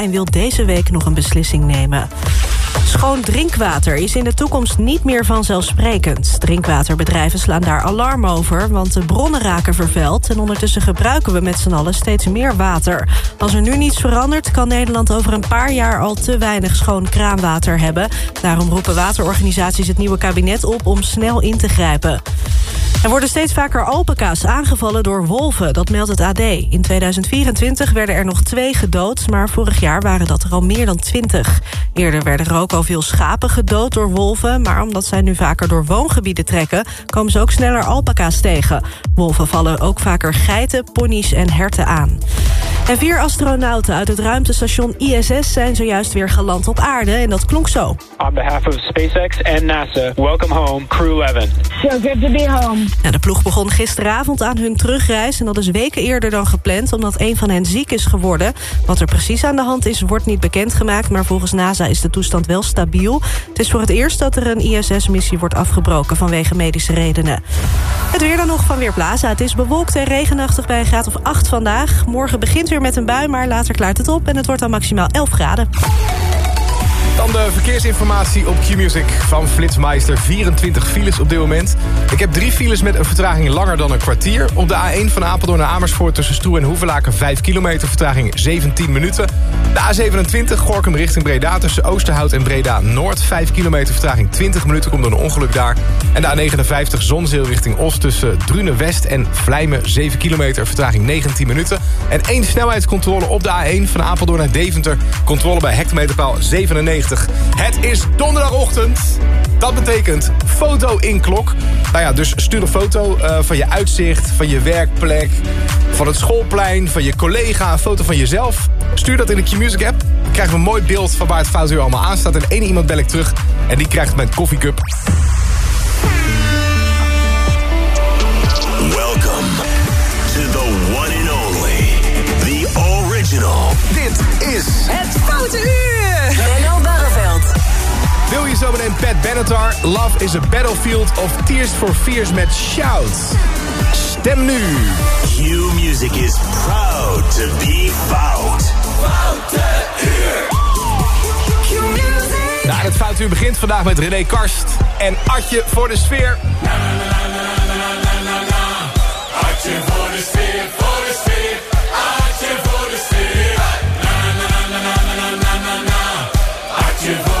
En wil deze week nog een beslissing nemen. Schoon drinkwater is in de toekomst niet meer vanzelfsprekend. Drinkwaterbedrijven slaan daar alarm over, want de bronnen raken vervuild... en ondertussen gebruiken we met z'n allen steeds meer water. Als er nu niets verandert, kan Nederland over een paar jaar... al te weinig schoon kraanwater hebben. Daarom roepen waterorganisaties het nieuwe kabinet op om snel in te grijpen. Er worden steeds vaker alpaca's aangevallen door wolven, dat meldt het AD. In 2024 werden er nog twee gedood, maar vorig jaar waren dat er al meer dan twintig. Eerder werden er ook al veel schapen gedood door wolven... maar omdat zij nu vaker door woongebieden trekken... komen ze ook sneller alpaca's tegen. Wolven vallen ook vaker geiten, ponies en herten aan. En vier astronauten uit het ruimtestation ISS zijn zojuist weer geland op aarde. En dat klonk zo. On behalf of SpaceX and NASA, welcome home, Crew 11. So good to be home. De ploeg begon gisteravond aan hun terugreis... en dat is weken eerder dan gepland, omdat een van hen ziek is geworden. Wat er precies aan de hand is, wordt niet bekendgemaakt... maar volgens NASA is de toestand wel stabiel. Het is voor het eerst dat er een ISS-missie wordt afgebroken... vanwege medische redenen. Het weer dan nog van Weerplaza. Het is bewolkt en regenachtig bij een graad of 8 vandaag. Morgen begint weer met een bui, maar later klaart het op... en het wordt dan maximaal 11 graden. Dan de verkeersinformatie op Q-Music van Flitsmeister. 24 files op dit moment. Ik heb drie files met een vertraging langer dan een kwartier. Op de A1 van Apeldoorn naar Amersfoort tussen Stoe en Hoevelaken 5 kilometer. Vertraging 17 minuten. De A27 Gorkum richting Breda tussen Oosterhout en Breda Noord. 5 kilometer vertraging 20 minuten komt door een ongeluk daar. En de A59 Zonzeel richting Os tussen Drunen West en Vlijmen. 7 kilometer vertraging 19 minuten. En één snelheidscontrole op de A1 van Apeldoorn naar Deventer. Controle bij hectometerpaal 97. Het is donderdagochtend. Dat betekent foto in klok. Nou ja, dus stuur een foto uh, van je uitzicht, van je werkplek... van het schoolplein, van je collega, een foto van jezelf. Stuur dat in de Q-Music app. Dan krijgen we een mooi beeld van waar het foutuur allemaal aan staat. En één iemand bel ik terug en die krijgt mijn koffiecup. Welcome to the one and only, the original. Dit is... Het Foute Uur! Wil je zo meteen Pat Benatar, Love is a Battlefield of Tears for Fears met Shout? Stem nu. Q Music is proud to be fout. Foute het Foute Uur begint vandaag met René Karst en Atje voor de sfeer. Na, na, na, Atje voor de sfeer, voor de sfeer. Atje voor de sfeer. Na, na, na, na, na, na, na, Atje voor de sfeer.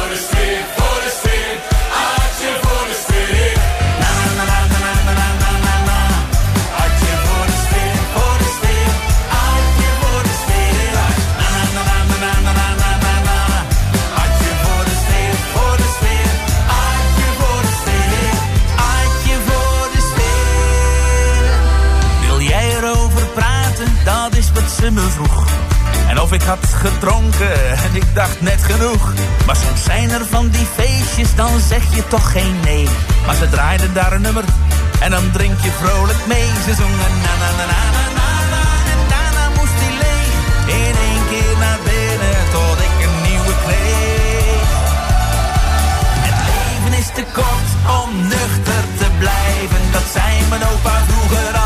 Ze vroeg. En of ik had gedronken en ik dacht net genoeg. Maar soms zijn er van die feestjes, dan zeg je toch geen nee. Maar ze draaiden daar een nummer en dan drink je vrolijk mee. Ze zongen na na na na na na na en daarna moest hij leeg. In één keer naar binnen tot ik een nieuwe kreeg. Het leven is te kort om nuchter te blijven. Dat zei mijn opa vroeger al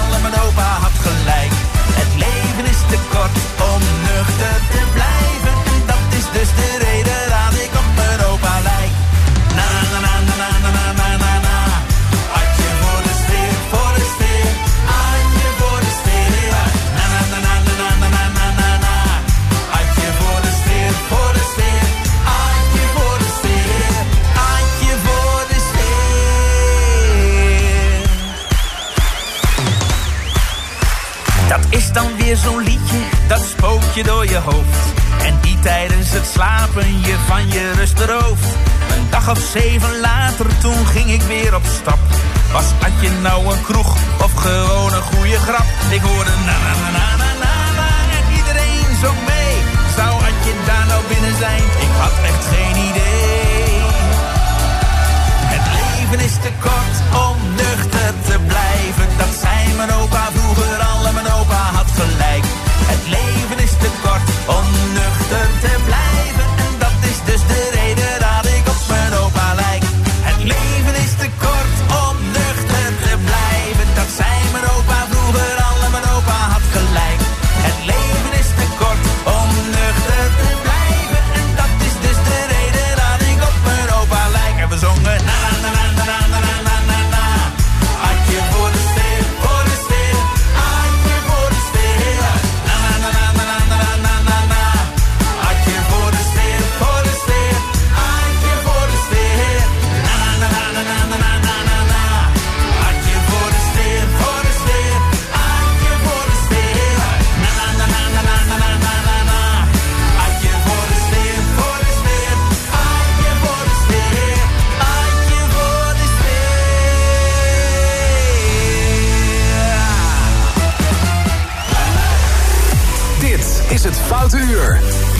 uur.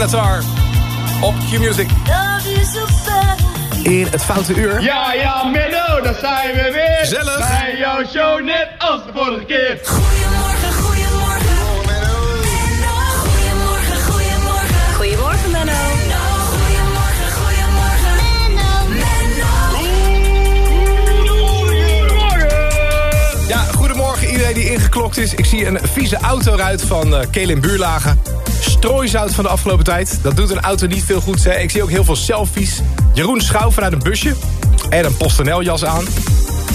Benatar op Q-Music. In het foute uur. Ja, ja, Menno, daar zijn we weer. Gezellig. Bij jouw show net als de vorige keer. Die ingeklokt is. Ik zie een vieze autoruit van uh, Kelin Buurlagen. Strooizout van de afgelopen tijd. Dat doet een auto niet veel goed. Hè. Ik zie ook heel veel selfies. Jeroen Schouw vanuit een busje. En een PostNL-jas aan.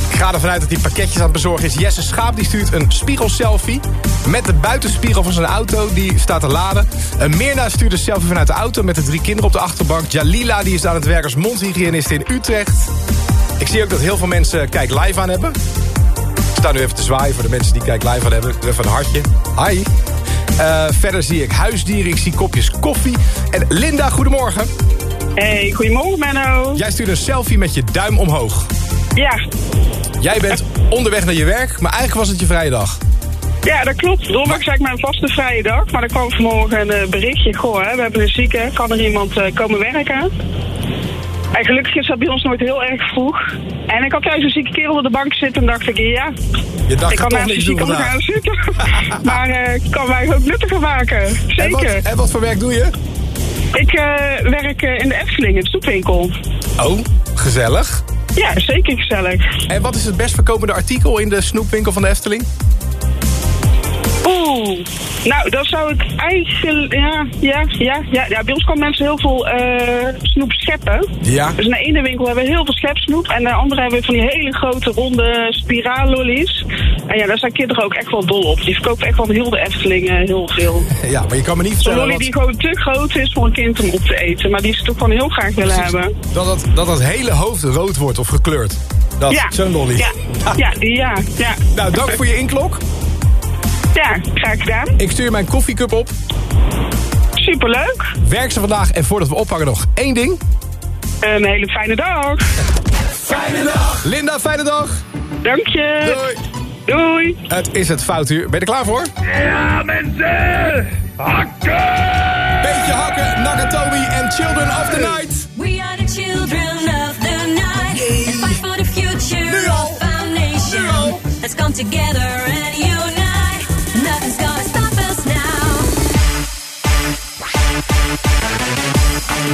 Ik ga ervan uit dat hij pakketjes aan het bezorgen is. Jesse Schaap die stuurt een spiegelselfie. Met de buitenspiegel van zijn auto. Die staat te laden. Een Mirna stuurt een selfie vanuit de auto. Met de drie kinderen op de achterbank. Jalila die is aan het werk als mondhygiënist in Utrecht. Ik zie ook dat heel veel mensen Kijk Live aan hebben. Ik sta nu even te zwaaien voor de mensen die Kijk Live aan hebben. Even een hartje. Hi. Uh, verder zie ik huisdieren, ik zie kopjes koffie. En Linda, goedemorgen. Hey, goedemorgen Menno. Jij stuurt een selfie met je duim omhoog. Ja. Jij bent onderweg naar je werk, maar eigenlijk was het je vrije dag. Ja, dat klopt. Donderdag is eigenlijk mijn vaste vrije dag. Maar er kwam vanmorgen een eh, berichtje. Goh, hè, we hebben een zieke. Kan er iemand uh, komen werken? En gelukkig is dat bij ons nooit heel erg vroeg. En ik had thuis een zieke kerel op de bank zitten en dacht ik, ja, Je dacht ik kan naast vandaag. gaan zitten. maar eh, ik kan mij ook nuttiger maken. En wat, Zeker. en wat voor werk doe je? Ik eh, werk eh, in de Efteling, in de stoepwinkel. Oh, gezellig. Ja, zeker gezellig. En wat is het best verkopende artikel in de snoepwinkel van de Efteling? Oeh, nou, dat zou ik eigenlijk... Ja, ja, ja, ja. ja bij ons komen mensen heel veel eh, snoep scheppen. Ja. Dus in de ene winkel hebben we heel veel schepsnoep. En de andere hebben we van die hele grote ronde spiraallollies. En ja, daar zijn kinderen ook echt wel dol op. Die verkopen echt wel heel de Efteling heel veel. Ja, maar je kan me niet vertellen lolly wat- die gewoon te groot is voor een kind om op te eten. Maar die ze toch gewoon heel graag willen hebben. dat, dat, dat het hele hoofd rood wordt of gekleurd. Dat, Ja. Zo'n lolly. Ja, ja, ja, ja. Nou, dank voor je inklok. Ja, graag gedaan. Ik stuur mijn koffiecup op. Superleuk. Werk ze vandaag. En voordat we ophangen nog één ding. Een hele fijne dag. Fijne dag. Linda, fijne dag. Dank je. Doei. Doei. Het is het foutuur. Ben je er klaar voor? Ja, mensen. Hakken. Beetje hakken, Nakatomi en Children of the Night. We are the children of the night and fight for the future Nu al. of our nation. Nu al. Let's come together and unite. We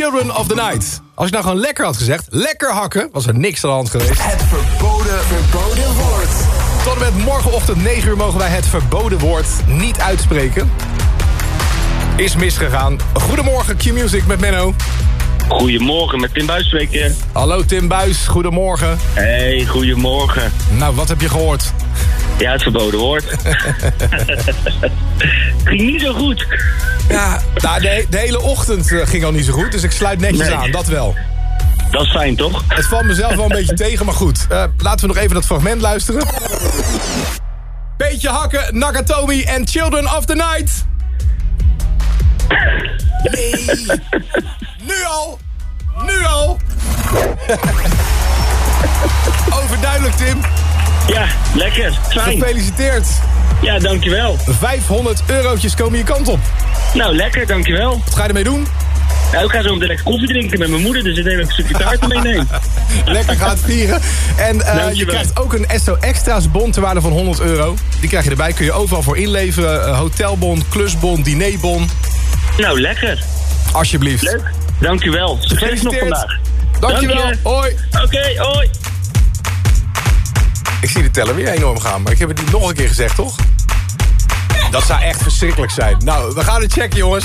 Children of the Night. Als ik nou gewoon lekker had gezegd, lekker hakken, was er niks aan de hand geweest. Het verboden, verboden woord. Tot en met morgenochtend 9 uur mogen wij het verboden woord niet uitspreken. Is misgegaan. Goedemorgen Q-Music met Menno. Goedemorgen, met Tim Buis spreken. Hallo Tim Buis, goedemorgen. Hey, goedemorgen. Nou, wat heb je gehoord? Ja, het verboden woord. Ging niet zo goed. Ja, nou, de, hele ochtend eh, ging al niet zo goed, dus ik sluit netjes aan, dat wel. Dat is fijn, toch? Het valt mezelf wel een beetje tegen, maar goed. Eh, laten we nog even dat fragment luisteren. Beetje hakken, Nakatomi en Children of the Night. Nu al. Nu al. Overduidelijk, Tim. Ja, lekker. Fijn. Gefeliciteerd. Ja, dankjewel. 500 eurotjes komen je kant op. Nou, lekker, dankjewel. Wat ga je ermee doen? Nou, ik ga zo direct koffie drinken met mijn moeder, dus ik neem een stukje taart meenemen. lekker gaat vieren. En eh, je krijgt ook een SO Extra's bon ter waarde van 100 euro. Die krijg je erbij, kun je overal voor inleveren. Eh, Hotelbon, klusbon, dinerbon. Nou, lekker. Alsjeblieft. Leuk, dankjewel. Succes nog vandaag. Dankjewel, Dank hoi. Oké, hoi. Ik zie de teller weer enorm gaan, maar ik heb het niet nog een keer gezegd, toch? Dat zou echt verschrikkelijk zijn. Nou, we gaan het checken, jongens.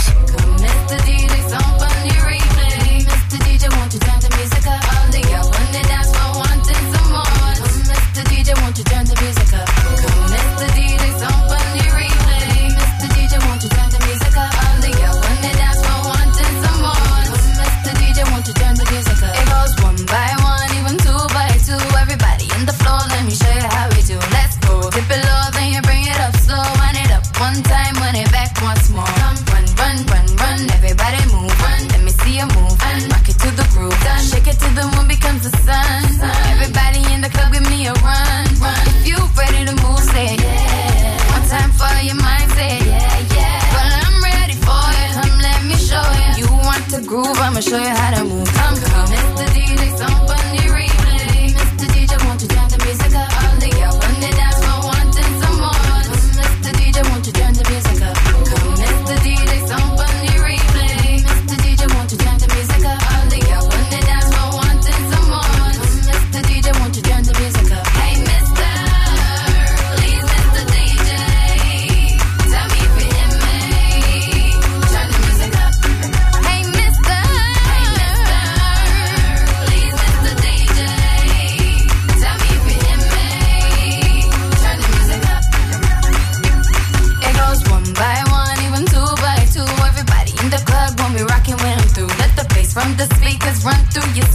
run through your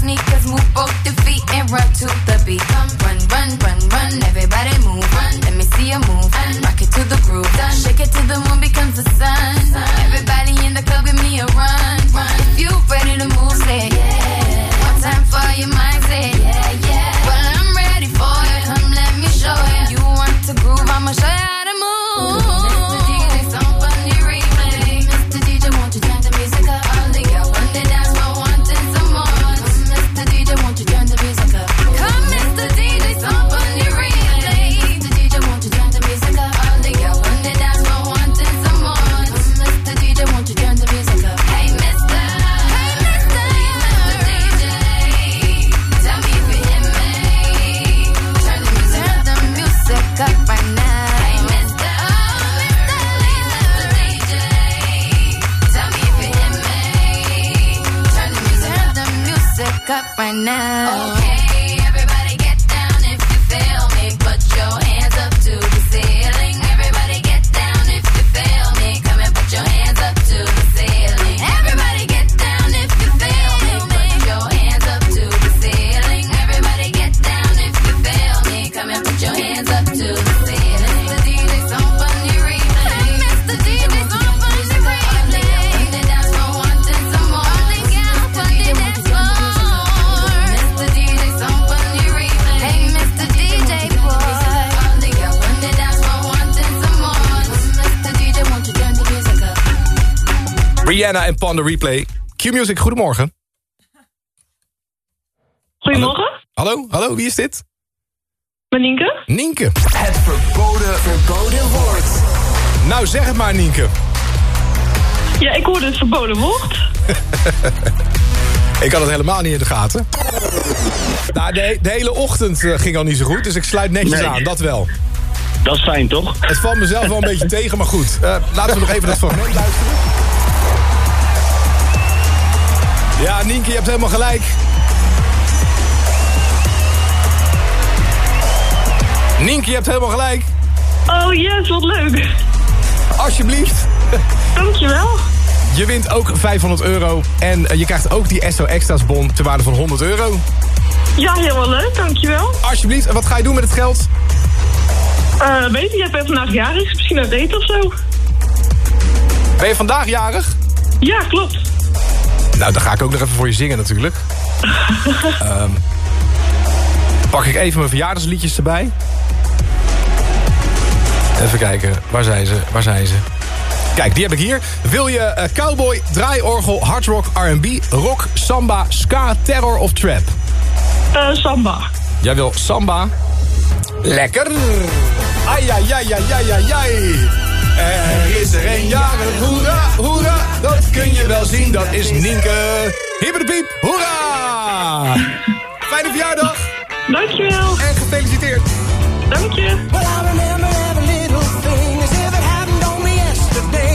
Panda Replay. Q-Music, goedemorgen. Goedemorgen. Hallo, hallo, wie is dit? Mijn Nienke. Het verboden, verboden woord. Nou, zeg het maar, Nienke. Ja, ik hoorde het verboden woord. ik had het helemaal niet in de gaten. Nou, de, de hele ochtend eh, ging al niet zo goed, dus ik sluit netjes aan, dat wel. Dat is fijn, toch? Het valt mezelf wel een beetje tegen, maar goed. Eh, laten we nog even dat fragment luisteren. Ja, Nienke, je hebt helemaal gelijk. Nienke, je hebt helemaal gelijk. Oh yes, wat leuk. Alsjeblieft. Dankjewel. Je wint ook 500 euro. En eh, je krijgt ook die SO Extra's bon ter waarde van 100 euro. Ja, helemaal leuk, dankjewel. Alsjeblieft. En wat ga je doen met het geld? Eh weet je, jij bent vandaag jarig, misschien uit eten of zo. Ben je vandaag jarig? Ja, klopt. Nou, dan ga ik ook nog even voor je zingen natuurlijk. Ehm, pak ik even mijn verjaardagsliedjes erbij. Even kijken, waar zijn ze? Waar zijn ze? Kijk, die heb ik hier. Wil je eh, cowboy, draaiorgel, hardrock, R&B, rock, samba, ska, terror of trap? Eh samba. Jij wil samba? Lekker! Ai, ai, ai, ai, ai, ai, ai. Er is er een jarig, hoera, hoera. Dat kun je wel zien, dat is Nienke. Hier bij de piep, hoera! Fijne verjaardag Dankjewel. en gefeliciteerd. Dank je. Well, I remember every little thing as if it happened only yesterday.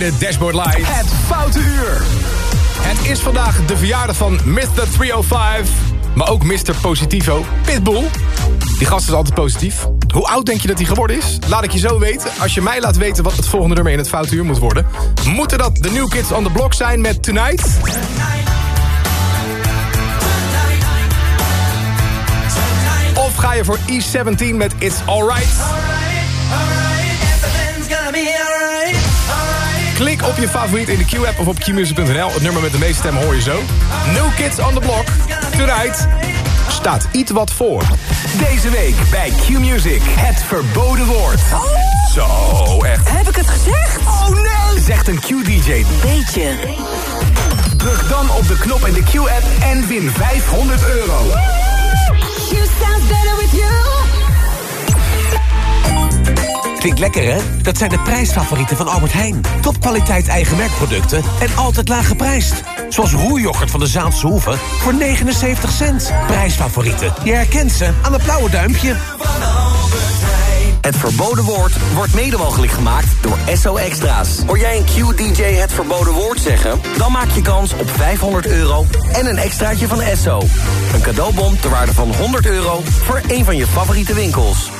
De Dashboard Light. Het Foute Uur. Het is vandaag de verjaardag van Mr. 305. Maar ook Mr. Positivo, Pitbull. Die gast is altijd positief. Hoe oud denk je dat hij geworden is? Laat ik je zo weten. Als je mij laat weten wat het volgende nummer in het Foute Uur moet worden. Moeten dat de New Kids on the Block zijn met Tonight? Of ga je voor E17 met It's Alright? Klik op je favoriet in de Q-app of op qmusic.nl. Het nummer met de meeste stemmen hoor je zo. New Kids on the Block. Tonight staat iets wat voor. Deze week bij Q-Music. Het verboden woord. Zo, echt. Heb ik het gezegd? Oh nee! Zegt een Q-DJ. Beetje. Druk dan op de knop in de Q-app en win 500 euro. You sound better with you. Klinkt lekker, hè? Dat zijn de prijsfavorieten van Albert Heijn. Topkwaliteit eigen merkproducten en altijd laag geprijsd. Zoals roerjoghurt van de Zaanse Hoeve voor 79 cent. Prijsfavorieten. Je herkent ze aan het blauwe duimpje. Het verboden woord wordt mede mogelijk gemaakt door SO Extra's. Hoor jij een Q-DJ het verboden woord zeggen? Dan maak je kans op 500 euro en een extraatje van SO. Een cadeaubon ter waarde van 100 euro voor een van je favoriete winkels.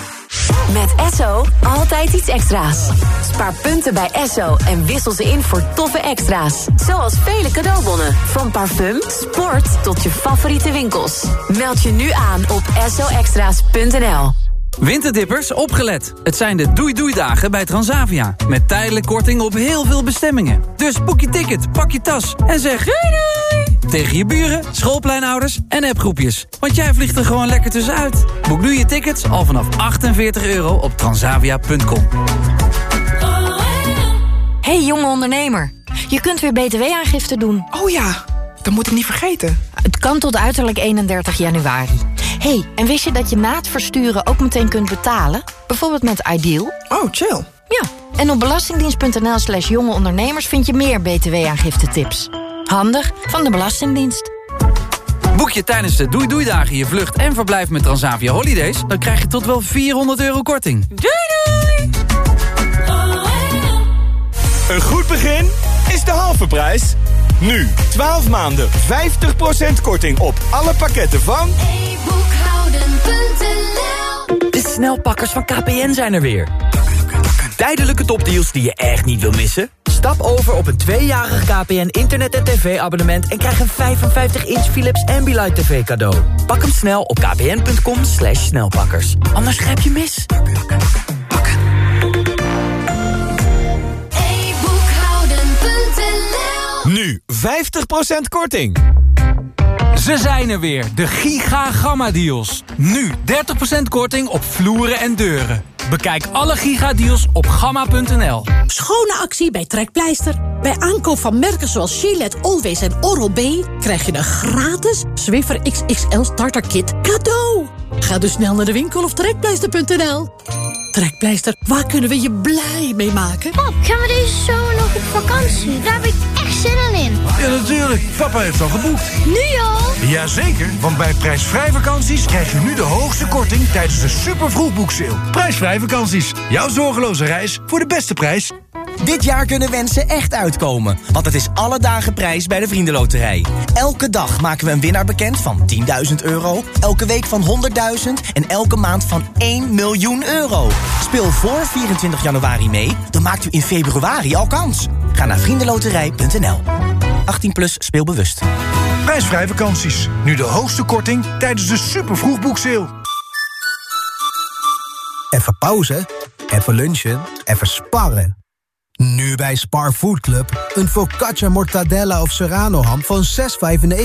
Met Esso altijd iets extra's. Spaar punten bij Esso en wissel ze in voor toffe extra's. Zoals vele cadeaubonnen. Van parfum, sport tot je favoriete winkels. Meld je nu aan op essoextra's.nl. Winterdippers, opgelet. Het zijn de doei-doei-dagen bij Transavia. Met tijdelijk korting op heel veel bestemmingen. Dus boek je ticket, pak je tas en zeg doei doei! Tegen je buren, schoolpleinouders en appgroepjes. Want jij vliegt er gewoon lekker tussenuit. Boek nu je tickets al vanaf 48 euro op transavia.com. Hey jonge ondernemer, je kunt weer btw-aangifte doen. Oh ja, dat moet ik niet vergeten. Het kan tot uiterlijk 31 januari. Hey, en wist je dat je na het versturen ook meteen kunt betalen? Bijvoorbeeld met Ideal? Oh, chill. Ja, en op belastingdienst.nl slash jonge ondernemers vind je meer btw-aangifte tips. Handig van de Belastingdienst. Boek je tijdens de doei-doei-dagen je vlucht en verblijf met Transavia Holidays... dan krijg je tot wel 400 euro korting. Doei doei! Een goed begin is de halve prijs. Nu, 12 maanden, 50% korting op alle pakketten van... De snelpakkers van KPN zijn er weer. Tijdelijke topdeals die je echt niet wil missen? Stap over op een tweejarig KPN internet- en tv-abonnement... en krijg een 55-inch Philips Ambilight TV cadeau. Pak hem snel op kpn.com slash snelpakkers. Anders grijp je mis. Nu 50% korting. Ze zijn er weer, de Giga Gamma Deals. Nu 30% korting op vloeren en deuren. Bekijk alle gigadeals op gamma.nl. Schone actie bij Trekpleister. Bij aankoop van merken zoals Gillette, Always en Oral-B... krijg je een gratis Swiffer XXL Starter Kit cadeau. Ga dus snel naar de winkel of trekpleister.nl. Trekpleister, waar kunnen we je blij mee maken? Pap, gaan we deze zomer nog op vakantie? Daar heb ik echt zin in. Ja, natuurlijk. Papa heeft al geboekt. Nu al? Jazeker, want bij prijsvrij vakanties krijg je nu de hoogste korting tijdens de super vroegboekseil. Prijsvrij vakanties. Jouw zorgeloze reis voor de beste prijs. Dit jaar kunnen wensen echt uitkomen, want het is alle dagen prijs bij de Vriendenloterij. Elke dag maken we een winnaar bekend van 10.000 euro, elke week van 100.000 en elke maand van 1 miljoen euro. Speel voor 24 januari mee, dan maakt u in februari al kans. Ga naar vriendenloterij.nl. 18 plus speelbewust. Prijsvrij vakanties. Nu de hoogste korting tijdens de super vroegboekseil. Even pauze, even lunchen, even sparren. Nu bij Spar Food Club. Een focaccia mortadella of serrano ham van 6,95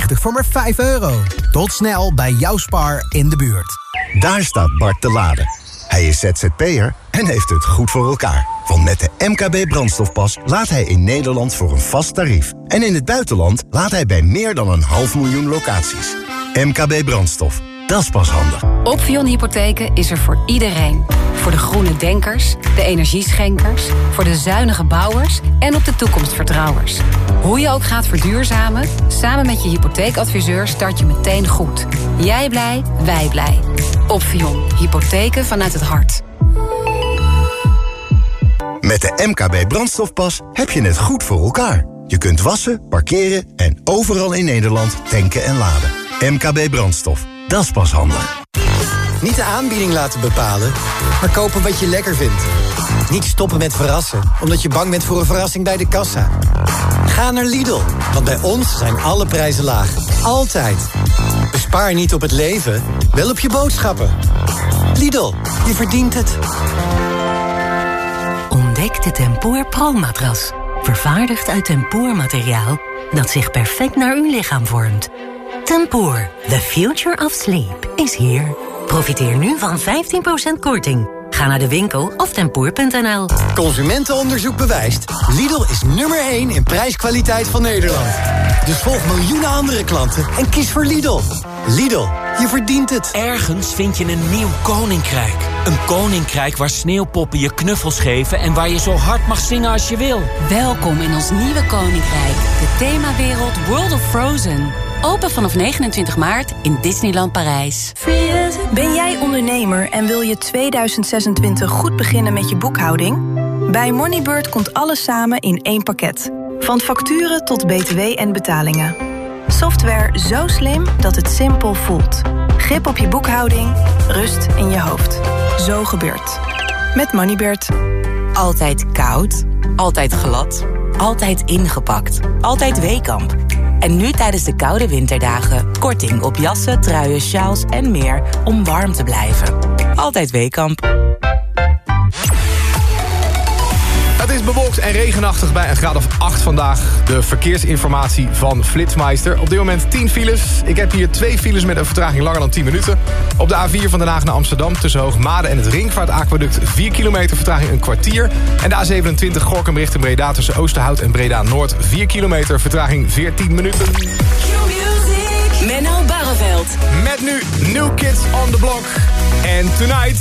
voor maar 5 euro. Tot snel bij jouw Spar in de buurt. Daar staat Bart te laden. Hij is ZZP'er en heeft het goed voor elkaar. Want met de MKB brandstofpas laat hij in Nederland voor een vast tarief. En in het buitenland laat hij bij meer dan een half miljoen locaties. MKB brandstof, dat is pas handig. Opvion Hypotheken is er voor iedereen. Voor de groene denkers, de energieschenkers, voor de zuinige bouwers en op de toekomstvertrouwers. Hoe je ook gaat verduurzamen, samen met je hypotheekadviseur start je meteen goed. Jij blij, wij blij. Opvion, hypotheken vanuit het hart. Met de MKB brandstofpas heb je het goed voor elkaar. Je kunt wassen, parkeren en overal in Nederland tanken en laden. MKB brandstof, dat is pas handig. Niet de aanbieding laten bepalen, maar kopen wat je lekker vindt. Niet stoppen met verrassen, omdat je bang bent voor een verrassing bij de kassa. Ga naar Lidl, want bij ons zijn alle prijzen laag. Altijd. Bespaar niet op het leven, wel op je boodschappen. Lidl, je verdient het. Ontdek de Tempoor Pro-matras. Vervaardigd uit tempoormateriaal dat zich perfect naar uw lichaam vormt. Tempoor, the future of sleep, is here. Profiteer nu van 15% korting. Ga naar de winkel of tempoor.nl. Consumentenonderzoek bewijst. Lidl is nummer 1 in prijskwaliteit van Nederland. Dus volg miljoenen andere klanten en kies voor Lidl. Lidl, je verdient het. Ergens vind je een nieuw koninkrijk. Een koninkrijk waar sneeuwpoppen je knuffels geven... en waar je zo hard mag zingen als je wil. Welkom in ons nieuwe koninkrijk. De themawereld World of Frozen. Open vanaf 29 maart in Disneyland Parijs. Ben jij ondernemer en wil je 2026 goed beginnen met je boekhouding? Bij Moneybird komt alles samen in één pakket. Van facturen tot btw en betalingen. Software zo slim dat het simpel voelt. Grip op je boekhouding, rust in je hoofd. Zo gebeurt. Met Moneybird. Altijd koud, altijd glad, altijd ingepakt, altijd Weekamp. En nu tijdens de koude winterdagen korting op jassen, truien, sjaals en meer om warm te blijven. Altijd Weekamp. En regenachtig bij een graad of 8 vandaag. De verkeersinformatie van Flitsmeister. Op dit moment 10 files. Ik heb hier twee files met een vertraging langer dan 10 minuten. Op de A4 van Den Haag naar Amsterdam tussen Hoogmade en het Ringvaartaquaduct 4 kilometer vertraging een kwartier. En de A27 Gorkum richting Breda tussen Oosterhout en Breda Noord 4 kilometer vertraging 14 minuten. Menno Barreveld. Met nu New Kids on the Block. En tonight...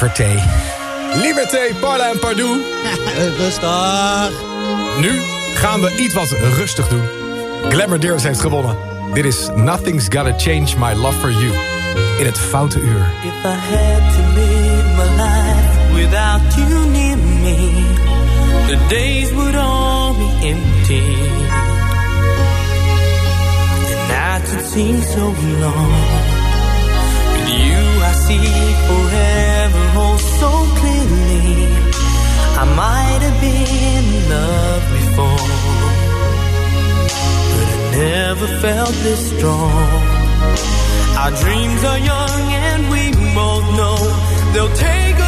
Liever thee. Liberté, Parla en Pardoux. Rustig. Nu gaan we iets wat rustig doen. Glamour Dears heeft gewonnen. Dit is Nothing's Gotta Change My Love For You. In het Foute Uur. If I had to live my life without you near me, the days would all be empty. The nights would seem so long. With you, I see forever might have been in love before, but I never felt this strong. Our dreams are young and we both know they'll take us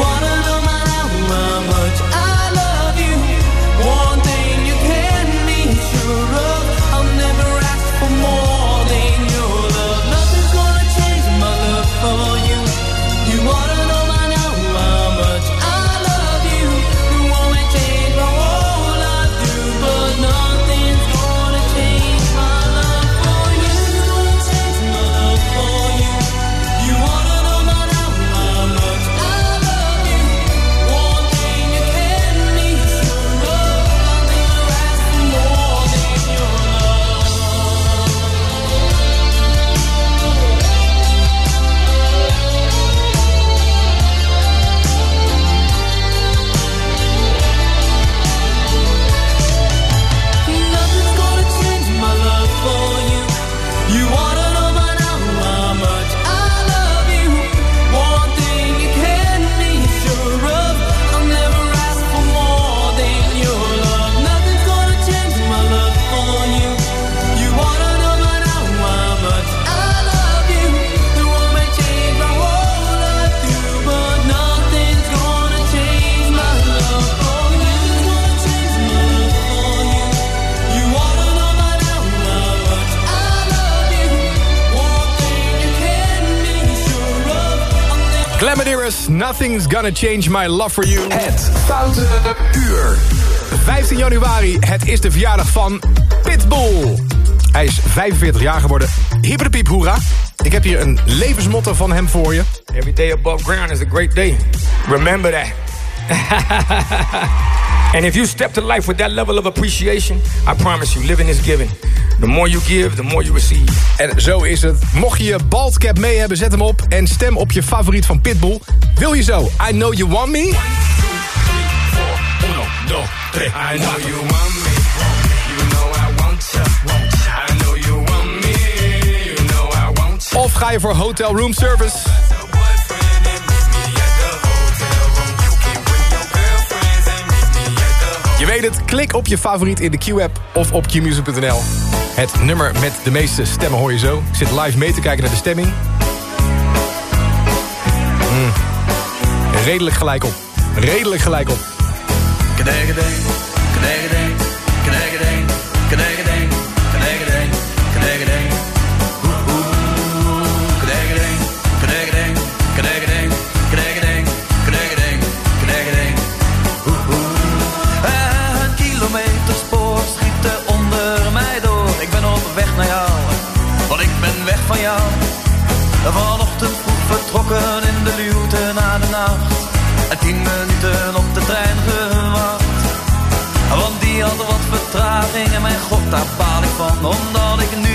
wanna Nothing's Gonna Change My Love For You. Het Foute Uur. 15 januari, het is de verjaardag van Pitbull. Hij is 45 jaar geworden. Hippe de piep, hoera. Ik heb hier een levensmotto van hem voor je. Every day above ground is a great day. Remember that. and if you step to life with that level of appreciation, I promise you, living is giving. The more you give, the more you receive. En zo is het. Mocht je je baldcap mee hebben, zet hem op en stem op je favoriet van Pitbull. Wil je zo I Know You Want Me? Uno, dos, tres. I know you want me. You know I want you. I know you want me. You know I want you. Of ga je voor Hotel Room Service? Je weet het, klik op je favoriet in de Q-app of op qmusic.nl. Het nummer met de meeste stemmen hoor je zo. Ik zit live mee te kijken naar de stemming. Hmm. Redelijk gelijk op. Redelijk gelijk op. tien minuten op de trein gewacht. Want die had wat vertraging en mijn god, daar baal ik van. Omdat ik nu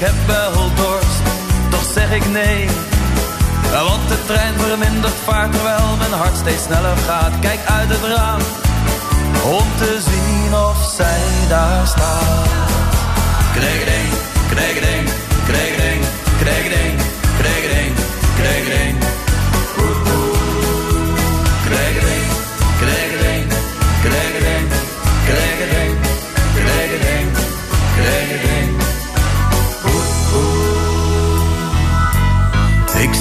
heb wel dorst, toch zeg ik nee. Want de trein vermindert vaart terwijl mijn hart steeds sneller gaat. Kijk uit het raam, om te zien of zij daar staat. Knegedeeng, knegedeeng, knegedeeng, knegedeeng, knegedeeng, knegedeeng.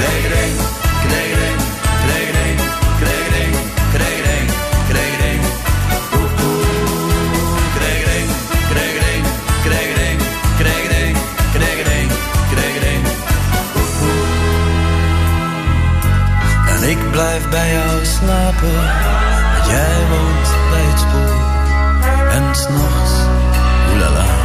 Kregering, kregering, kregering, kregering, kregering, kregering. Oeh, oeh. Kregering, kregering, kregering, kregering, kregering. Oeh, oeh. En ik blijf bij jou slapen, jij woont bij het spoor. En s'nachts, oelala.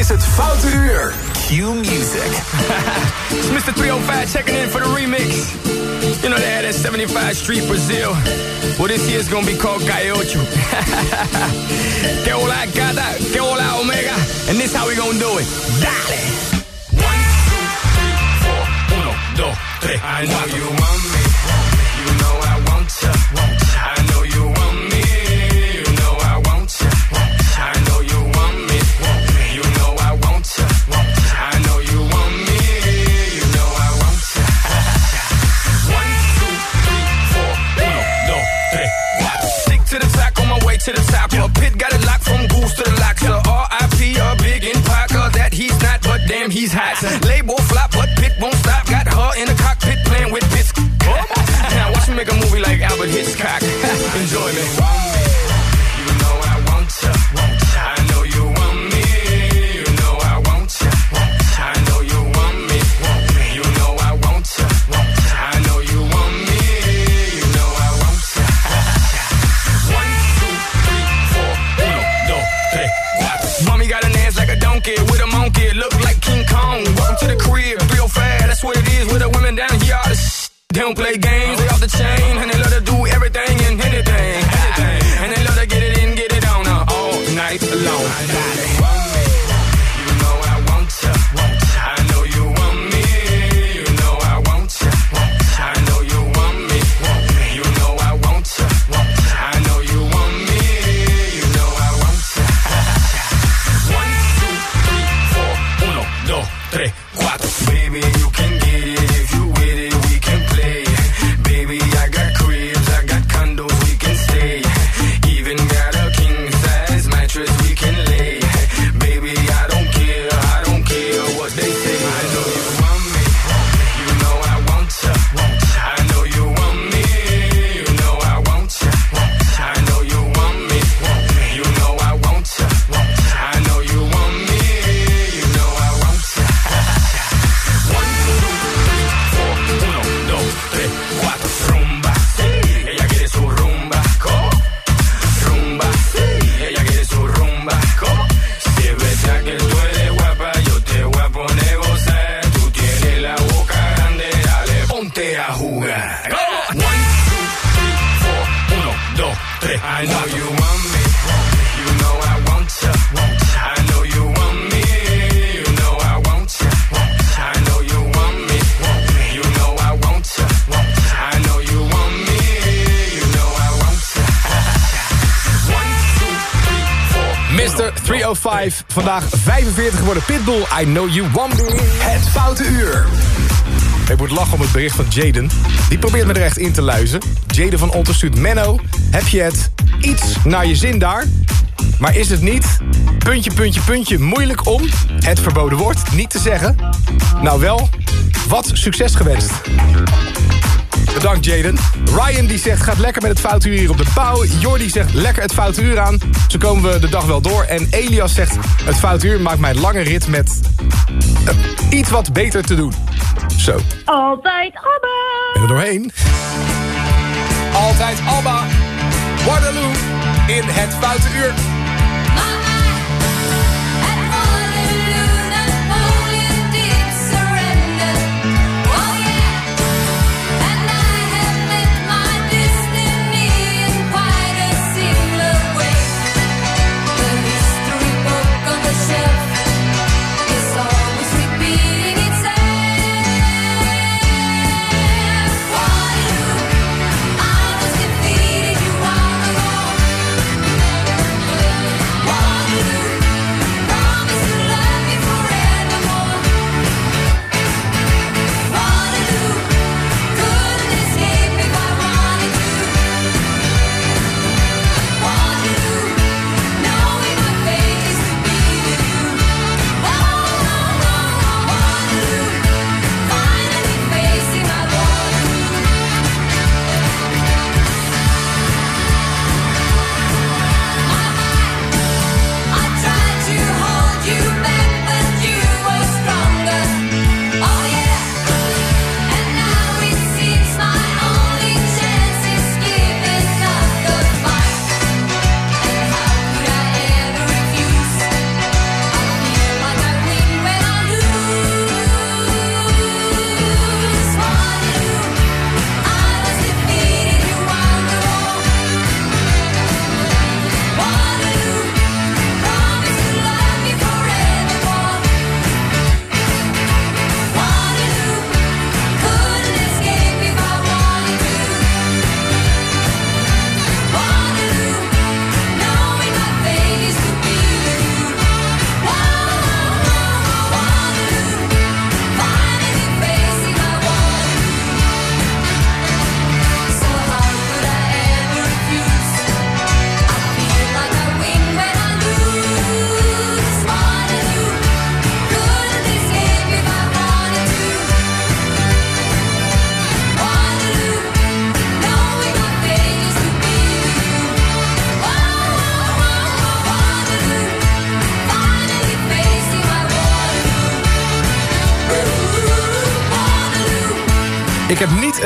Is het Foute Uur. Q Music. It's Mr. 305 checking in for the remix. You know they had that 75 Street Brazil. Well, this year's gonna be called Caiocho. que hola gata, que hola omega. And this how we gonna do it. Dale. One, two, three, four. Uno, dos, tres. I know you want me. Enjoy me. You know I want ya. I know you want me. You know I want ya. I know you want me. You know I want ya. I know you want me. You know I want ya. One, two, three, four. Uno, dos, tres, cuatro. Mommy got an ass like a donkey with a monkey. Look like King Kong. Welcome to the crib, real fast. That's what it is with the women down here. All the sh- They don't play games, they off the chain, and they Mr. 305, vandaag 45 geworden Pitbull. I know you want me. Het Foute Uur. Ik moet lachen om het bericht van Jaden. Die probeert me er echt in te luizen. Jaden van stuurt Menno. Heb je het iets naar je zin daar? Maar is het niet, puntje, puntje, puntje, moeilijk om het verboden woord niet te zeggen? Nou wel, wat succes gewenst. Bedankt Jaden. Ryan die zegt gaat lekker met het foute uur hier op de pauw. Jordi zegt lekker het foute uur aan. Zo komen we de dag wel door. En Elias zegt het foute uur maakt mijn lange rit met eh, iets wat beter te doen. Zo, Altijd Abba. ben er doorheen. Altijd Alba. Waterloo in het foute uur.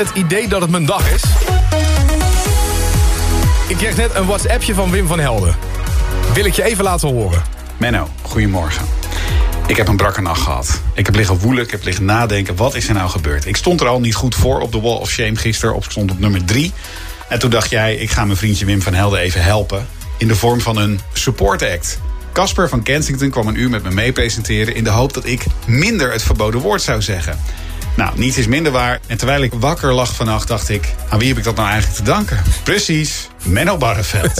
Het idee dat het mijn dag is. Ik kreeg net een WhatsAppje van Wim van Helden. Wil ik je even laten horen. Menno, goedemorgen. Ik heb een brakke nacht gehad. Ik heb liggen woelen, ik heb liggen nadenken. Wat is er nou gebeurd? Ik stond er al niet goed voor op de Wall of Shame gisteren. Op stond op nummer drie. En toen dacht jij, ik ga mijn vriendje Wim van Helden even helpen. In de vorm van een support act. Casper van Kensington kwam een uur met me mee presenteren... in de hoop dat ik minder het verboden woord zou zeggen. Nou, niets is minder waar. En terwijl ik wakker lag vannacht, dacht ik... aan wie heb ik dat nou eigenlijk te danken? Precies, Menno Barreveld.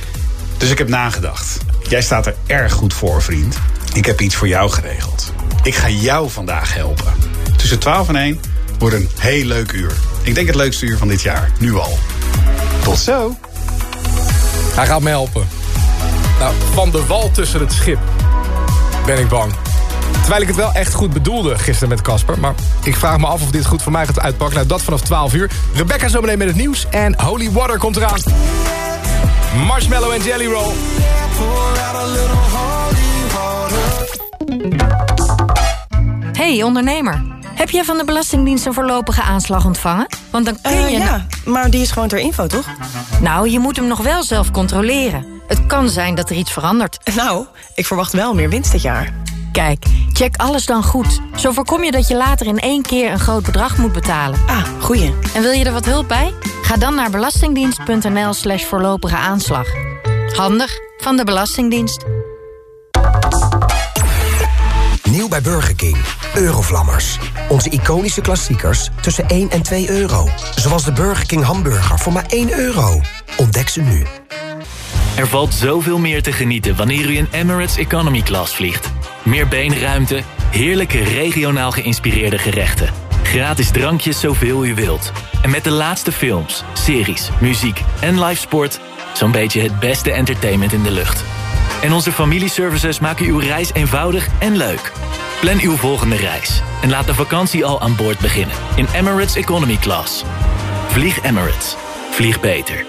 dus ik heb nagedacht. Jij staat er erg goed voor, vriend. Ik heb iets voor jou geregeld. Ik ga jou vandaag helpen. Tussen 12 en 1 wordt een heel leuk uur. Ik denk het leukste uur van dit jaar, nu al. Tot zo. Hij gaat me helpen. Nou, van de wal tussen het schip ben ik bang. Terwijl ik het wel echt goed bedoelde gisteren met Casper. Maar ik vraag me af of dit goed voor mij gaat uitpakken. Nou, dat vanaf 12 uur. Rebecca zometeen met het nieuws. En Holy Water komt eraan. Marshmallow en Jelly Roll. Hey ondernemer, heb jij van de Belastingdienst een voorlopige aanslag ontvangen? Want dan kun Eh, je... ja, maar die is gewoon ter info, toch? Nou, je moet hem nog wel zelf controleren. Het kan zijn dat er iets verandert. Nou, ik verwacht wel meer winst dit jaar. Kijk, check alles dan goed. Zo voorkom je dat je later in één keer een groot bedrag moet betalen. Ah, goeie. En wil je er wat hulp bij? Ga dan naar belastingdienst.nl slash voorlopige aanslag. Handig van de Belastingdienst. Nieuw bij Burger King. Eurovlammers. Onze iconische klassiekers tussen 1 en 2 euro. Zoals de Burger King hamburger voor maar 1 euro. Ontdek ze nu. Er valt zoveel meer te genieten wanneer u in Emirates Economy Class vliegt. Meer beenruimte, heerlijke regionaal geïnspireerde gerechten. Gratis drankjes zoveel u wilt. En met de laatste films, series, muziek en live sport... zo'n beetje het beste entertainment in de lucht. En onze familieservices maken uw reis eenvoudig en leuk. Plan uw volgende reis en laat de vakantie al aan boord beginnen in Emirates Economy Class. Vlieg Emirates. Vlieg beter.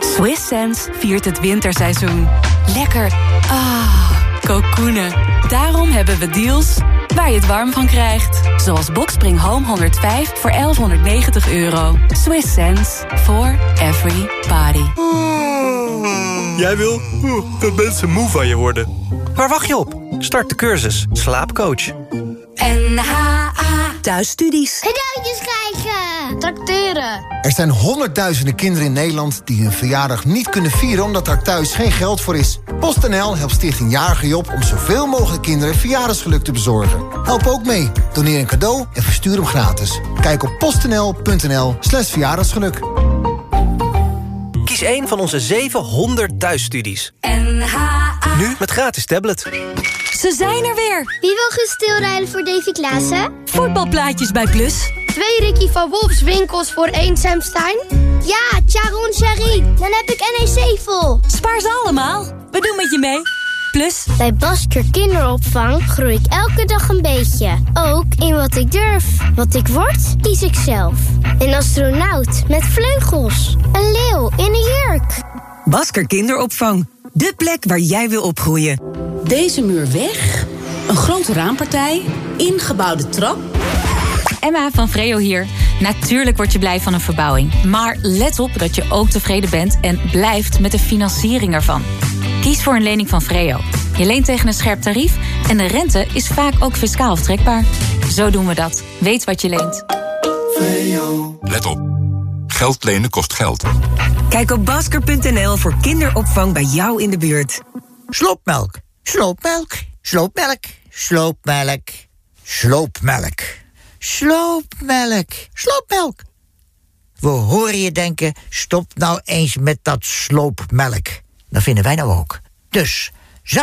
Swiss Sense viert het winterseizoen. Lekker. Ah, kokoenen. Daarom hebben we deals waar je het warm van krijgt. Zoals Boxspring Home 105 voor 1190 euro. Swiss Sense for every body. Jij wil dat mensen moe van je worden. Waar wacht je op? Start de cursus Slaapcoach. NHA Thuisstudies. Cadeautjes krijgen. Tracteren. Er zijn honderdduizenden kinderen in Nederland die hun verjaardag niet kunnen vieren omdat daar thuis geen geld voor is. PostNL helpt Stichting Jarige Job om zoveel mogelijk kinderen verjaardagsgeluk te bezorgen. Help ook mee. Doneer een cadeau en verstuur hem gratis. Kijk op postnl.nl slash verjaardagsgeluk. Kies een van onze 700 thuisstudies. NHA Nu met gratis tablet. Ze zijn er weer. Wie wil gaan stilrijden voor Davy Klaassen? Voetbalplaatjes bij Plus. Twee Ricky van Wolfs winkels voor één Sam Stein? Ja, Charon Sherry. Dan heb ik NEC vol. Spaar ze allemaal. We doen met je mee. Plus. Bij Basker Kinderopvang groei ik elke dag een beetje. Ook in wat ik durf. Wat ik word, kies ik zelf. Een astronaut met vleugels. Een leeuw in een jurk. Basker Kinderopvang. De plek waar jij wil opgroeien. Deze muur weg. Een grote raampartij. Ingebouwde trap. Emma van Vreo hier. Natuurlijk word je blij van een verbouwing. Maar let op dat je ook tevreden bent en blijft met de financiering ervan. Kies voor een lening van Vreo. Je leent tegen een scherp tarief en de rente is vaak ook fiscaal aftrekbaar. Zo doen we dat. Weet wat je leent. Let op. Geld lenen kost geld. Kijk op basker.nl voor kinderopvang bij jou in de buurt. Sloopmelk, sloopmelk, sloopmelk, sloopmelk, sloopmelk, sloopmelk, sloopmelk. We horen je denken, stop nou eens met dat sloopmelk. Dat vinden wij nou ook. Dus,